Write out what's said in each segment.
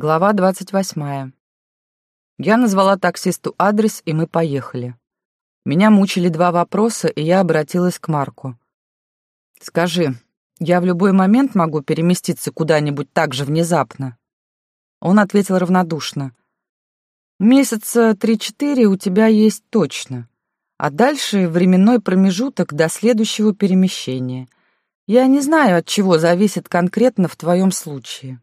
Глава двадцать восьмая. Я назвала таксисту адрес, и мы поехали. Меня мучили два вопроса, и я обратилась к Марку. «Скажи, я в любой момент могу переместиться куда-нибудь так же внезапно?» Он ответил равнодушно. «Месяца три-четыре у тебя есть точно, а дальше временной промежуток до следующего перемещения. Я не знаю, от чего зависит конкретно в твоем случае».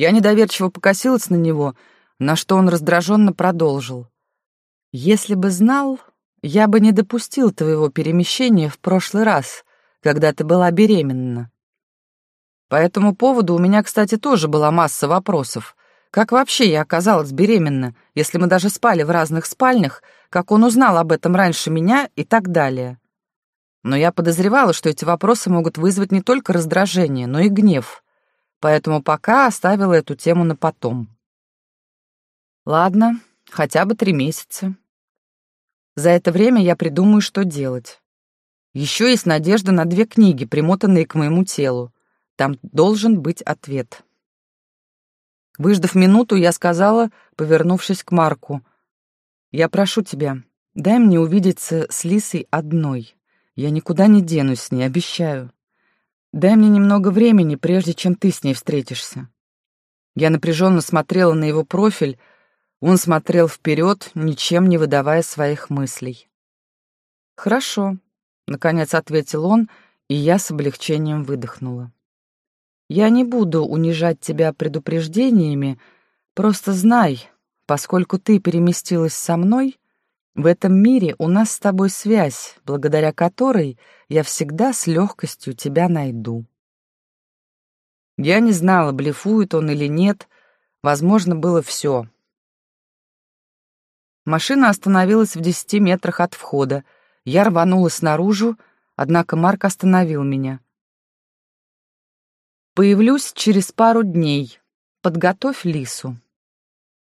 Я недоверчиво покосилась на него, на что он раздраженно продолжил. «Если бы знал, я бы не допустил твоего перемещения в прошлый раз, когда ты была беременна. По этому поводу у меня, кстати, тоже была масса вопросов. Как вообще я оказалась беременна, если мы даже спали в разных спальнях, как он узнал об этом раньше меня и так далее. Но я подозревала, что эти вопросы могут вызвать не только раздражение, но и гнев. Поэтому пока оставила эту тему на потом. Ладно, хотя бы три месяца. За это время я придумаю, что делать. Еще есть надежда на две книги, примотанные к моему телу. Там должен быть ответ. Выждав минуту, я сказала, повернувшись к Марку, «Я прошу тебя, дай мне увидеться с Лисой одной. Я никуда не денусь с ней, обещаю. Дай мне немного времени, прежде чем ты с ней встретишься». Я напряженно смотрела на его профиль, он смотрел вперед, ничем не выдавая своих мыслей. «Хорошо», — наконец ответил он, и я с облегчением выдохнула. «Я не буду унижать тебя предупреждениями, просто знай, поскольку ты переместилась со мной, в этом мире у нас с тобой связь, благодаря которой я всегда с легкостью тебя найду». Я не знала, блефует он или нет, возможно, было все — Машина остановилась в десяти метрах от входа. Я рванулась наружу, однако Марк остановил меня. «Появлюсь через пару дней. Подготовь Лису».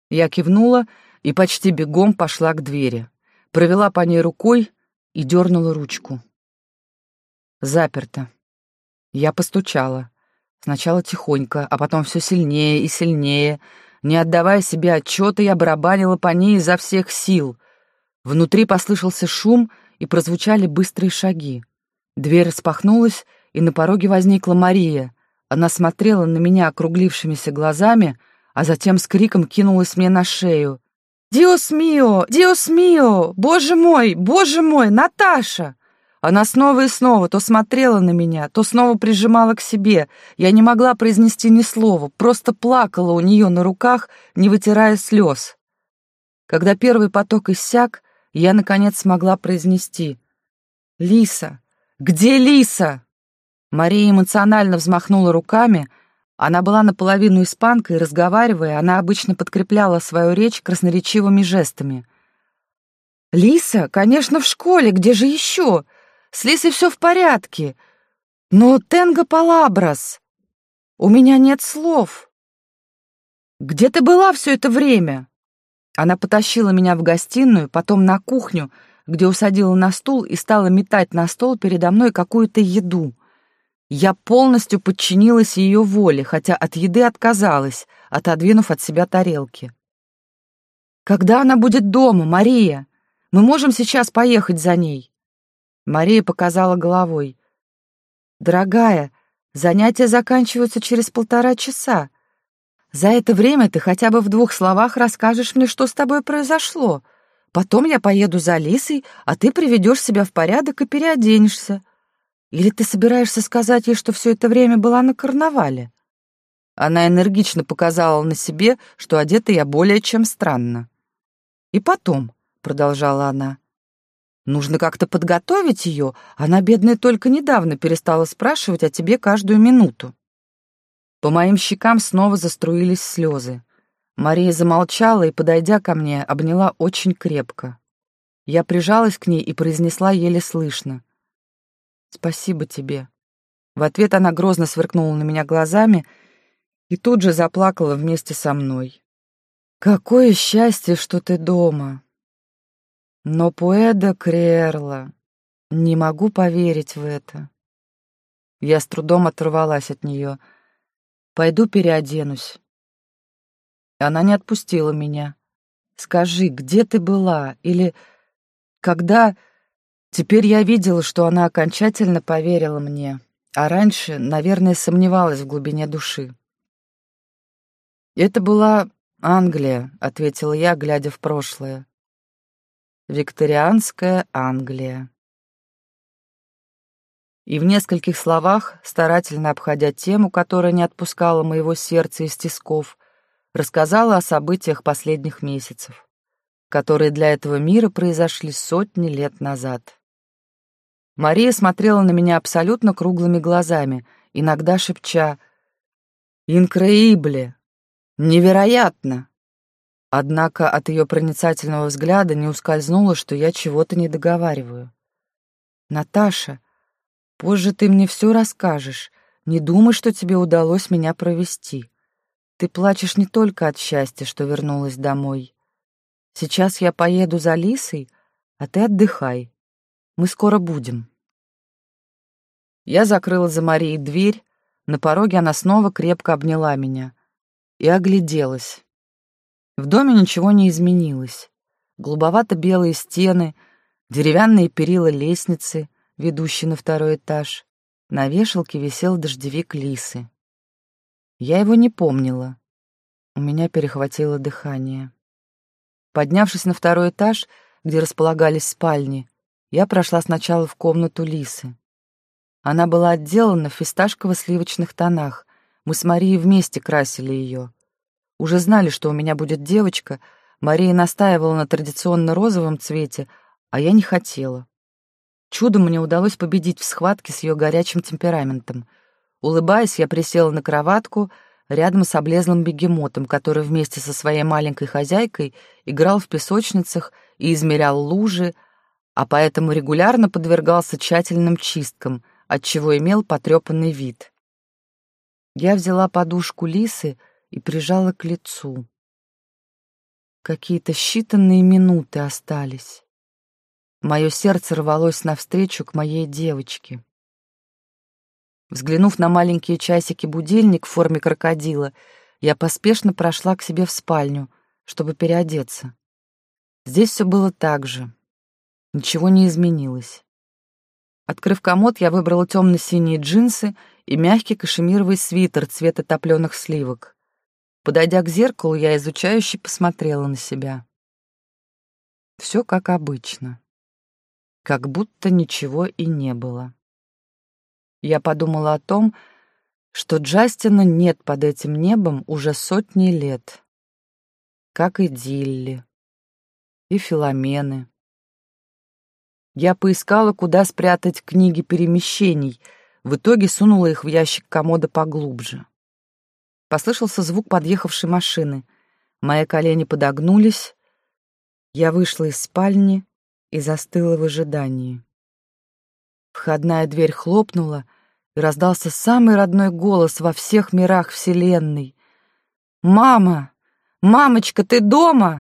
Я кивнула и почти бегом пошла к двери. Провела по ней рукой и дернула ручку. Заперто. Я постучала. Сначала тихонько, а потом все сильнее и сильнее — не отдавая себе отчета, я барабанила по ней изо всех сил. Внутри послышался шум, и прозвучали быстрые шаги. Дверь распахнулась, и на пороге возникла Мария. Она смотрела на меня округлившимися глазами, а затем с криком кинулась мне на шею. «Диос мио! Диос мио! Боже мой! Боже мой! Наташа!» Она снова и снова то смотрела на меня, то снова прижимала к себе. Я не могла произнести ни слова, просто плакала у нее на руках, не вытирая слез. Когда первый поток иссяк, я, наконец, смогла произнести «Лиса! Где Лиса?» Мария эмоционально взмахнула руками. Она была наполовину испанкой, и, разговаривая, она обычно подкрепляла свою речь красноречивыми жестами. «Лиса, конечно, в школе, где же еще? С Лисой все в порядке. Но Тенго Палабрас. У меня нет слов. Где ты была все это время? Она потащила меня в гостиную, потом на кухню, где усадила на стул и стала метать на стол передо мной какую-то еду. Я полностью подчинилась ее воле, хотя от еды отказалась, отодвинув от себя тарелки. «Когда она будет дома, Мария? Мы можем сейчас поехать за ней?» Мария показала головой. «Дорогая, занятия заканчиваются через полтора часа. За это время ты хотя бы в двух словах расскажешь мне, что с тобой произошло. Потом я поеду за Лисой, а ты приведешь себя в порядок и переоденешься. Или ты собираешься сказать ей, что все это время была на карнавале?» Она энергично показала на себе, что одета я более чем странно. «И потом», — продолжала она, — Нужно как-то подготовить ее. Она, бедная, только недавно перестала спрашивать о тебе каждую минуту. По моим щекам снова заструились слезы. Мария замолчала и, подойдя ко мне, обняла очень крепко. Я прижалась к ней и произнесла еле слышно. «Спасибо тебе». В ответ она грозно сверкнула на меня глазами и тут же заплакала вместе со мной. «Какое счастье, что ты дома!» Но Пуэда Крерла... Не могу поверить в это. Я с трудом оторвалась от нее. Пойду переоденусь. Она не отпустила меня. «Скажи, где ты была? Или когда...» Теперь я видела, что она окончательно поверила мне, а раньше, наверное, сомневалась в глубине души. «Это была Англия», — ответила я, глядя в прошлое. «Викторианская Англия». И в нескольких словах, старательно обходя тему, которая не отпускала моего сердца из тисков, рассказала о событиях последних месяцев, которые для этого мира произошли сотни лет назад. Мария смотрела на меня абсолютно круглыми глазами, иногда шепча «Инкреибле! Невероятно!» Однако от ее проницательного взгляда не ускользнуло, что я чего-то не договариваю. «Наташа, позже ты мне все расскажешь. Не думай, что тебе удалось меня провести. Ты плачешь не только от счастья, что вернулась домой. Сейчас я поеду за Лисой, а ты отдыхай. Мы скоро будем. Я закрыла за Марией дверь, на пороге она снова крепко обняла меня и огляделась. В доме ничего не изменилось. Голубовато-белые стены, деревянные перила лестницы, ведущие на второй этаж. На вешалке висел дождевик Лисы. Я его не помнила. У меня перехватило дыхание. Поднявшись на второй этаж, где располагались спальни, я прошла сначала в комнату Лисы. Она была отделана в фисташково-сливочных тонах. Мы с Марией вместе красили ее. Уже знали, что у меня будет девочка. Мария настаивала на традиционно розовом цвете, а я не хотела. Чудом мне удалось победить в схватке с ее горячим темпераментом — Улыбаясь, я присела на кроватку рядом с облезлым бегемотом, который вместе со своей маленькой хозяйкой играл в песочницах и измерял лужи, а поэтому регулярно подвергался тщательным чисткам, отчего имел потрепанный вид. Я взяла подушку лисы и прижала к лицу. Какие-то считанные минуты остались. Мое сердце рвалось навстречу к моей девочке. Взглянув на маленькие часики-будильник в форме крокодила, я поспешно прошла к себе в спальню, чтобы переодеться. Здесь все было так же. Ничего не изменилось. Открыв комод, я выбрала темно-синие джинсы и мягкий кашемировый свитер цвета топленых сливок. Подойдя к зеркалу, я изучающе посмотрела на себя. Все как обычно. Как будто ничего и не было. Я подумала о том, что Джастина нет под этим небом уже сотни лет. Как и Дилли. И Филомены. Я поискала, куда спрятать книги перемещений, в итоге сунула их в ящик комода поглубже. Послышался звук подъехавшей машины. Мои колени подогнулись. Я вышла из спальни и застыла в ожидании. Входная дверь хлопнула, и раздался самый родной голос во всех мирах Вселенной. «Мама! Мамочка, ты дома?»